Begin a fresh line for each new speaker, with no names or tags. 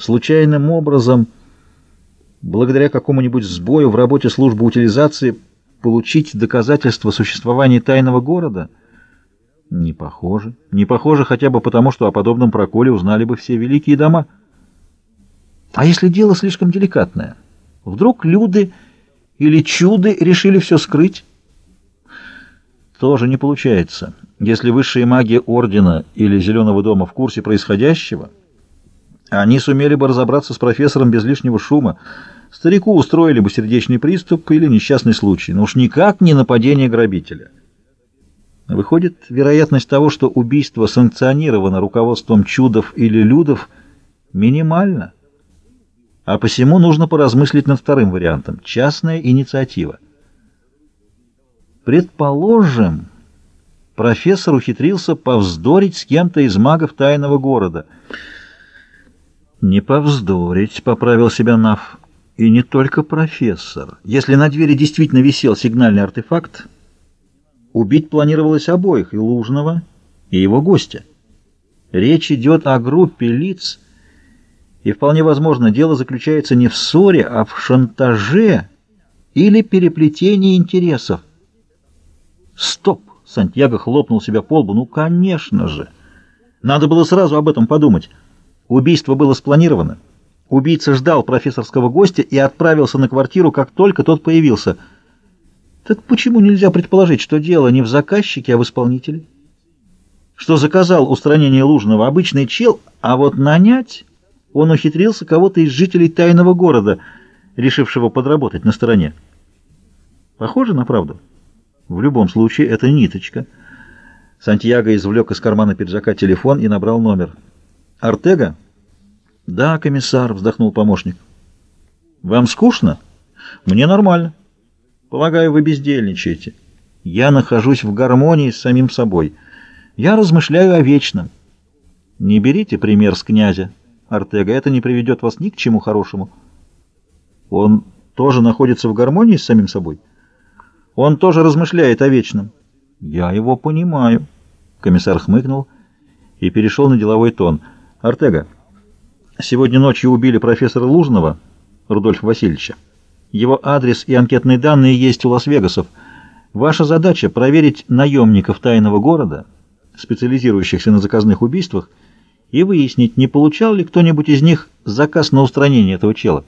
случайным образом, благодаря какому-нибудь сбою в работе службы утилизации, получить доказательства существования тайного города? Не похоже. Не похоже хотя бы потому, что о подобном проколе узнали бы все великие дома. А если дело слишком деликатное? Вдруг люди или чуды решили все скрыть? Тоже не получается. Если высшие маги Ордена или Зеленого дома в курсе происходящего, они сумели бы разобраться с профессором без лишнего шума. Старику устроили бы сердечный приступ или несчастный случай, но уж никак не нападение грабителя. Выходит, вероятность того, что убийство санкционировано руководством чудов или людов, минимальна. А посему нужно поразмыслить над вторым вариантом – частная инициатива. Предположим, профессор ухитрился повздорить с кем-то из магов тайного города. «Не повздорить», — поправил себя Нав. «И не только профессор. Если на двери действительно висел сигнальный артефакт, убить планировалось обоих, и Лужного, и его гостя. Речь идет о группе лиц, и вполне возможно, дело заключается не в ссоре, а в шантаже или переплетении интересов. Стоп! Сантьяго хлопнул себя по лбу. Ну, конечно же! Надо было сразу об этом подумать. Убийство было спланировано. Убийца ждал профессорского гостя и отправился на квартиру, как только тот появился. Так почему нельзя предположить, что дело не в заказчике, а в исполнителе? Что заказал устранение Лужного обычный чел, а вот нанять он ухитрился кого-то из жителей тайного города, решившего подработать на стороне. Похоже на правду? В любом случае, это ниточка. Сантьяго извлек из кармана пиджака телефон и набрал номер. «Артега?» «Да, комиссар», — вздохнул помощник. «Вам скучно?» «Мне нормально. Полагаю, вы бездельничаете. Я нахожусь в гармонии с самим собой. Я размышляю о вечном. Не берите пример с князя, Артега. Это не приведет вас ни к чему хорошему. Он тоже находится в гармонии с самим собой?» Он тоже размышляет о вечном. Я его понимаю. Комиссар хмыкнул и перешел на деловой тон. Артега, сегодня ночью убили профессора Лужного, Рудольфа Васильевича. Его адрес и анкетные данные есть у Лас-Вегасов. Ваша задача — проверить наемников тайного города, специализирующихся на заказных убийствах, и выяснить, не получал ли кто-нибудь из них заказ на устранение этого чела.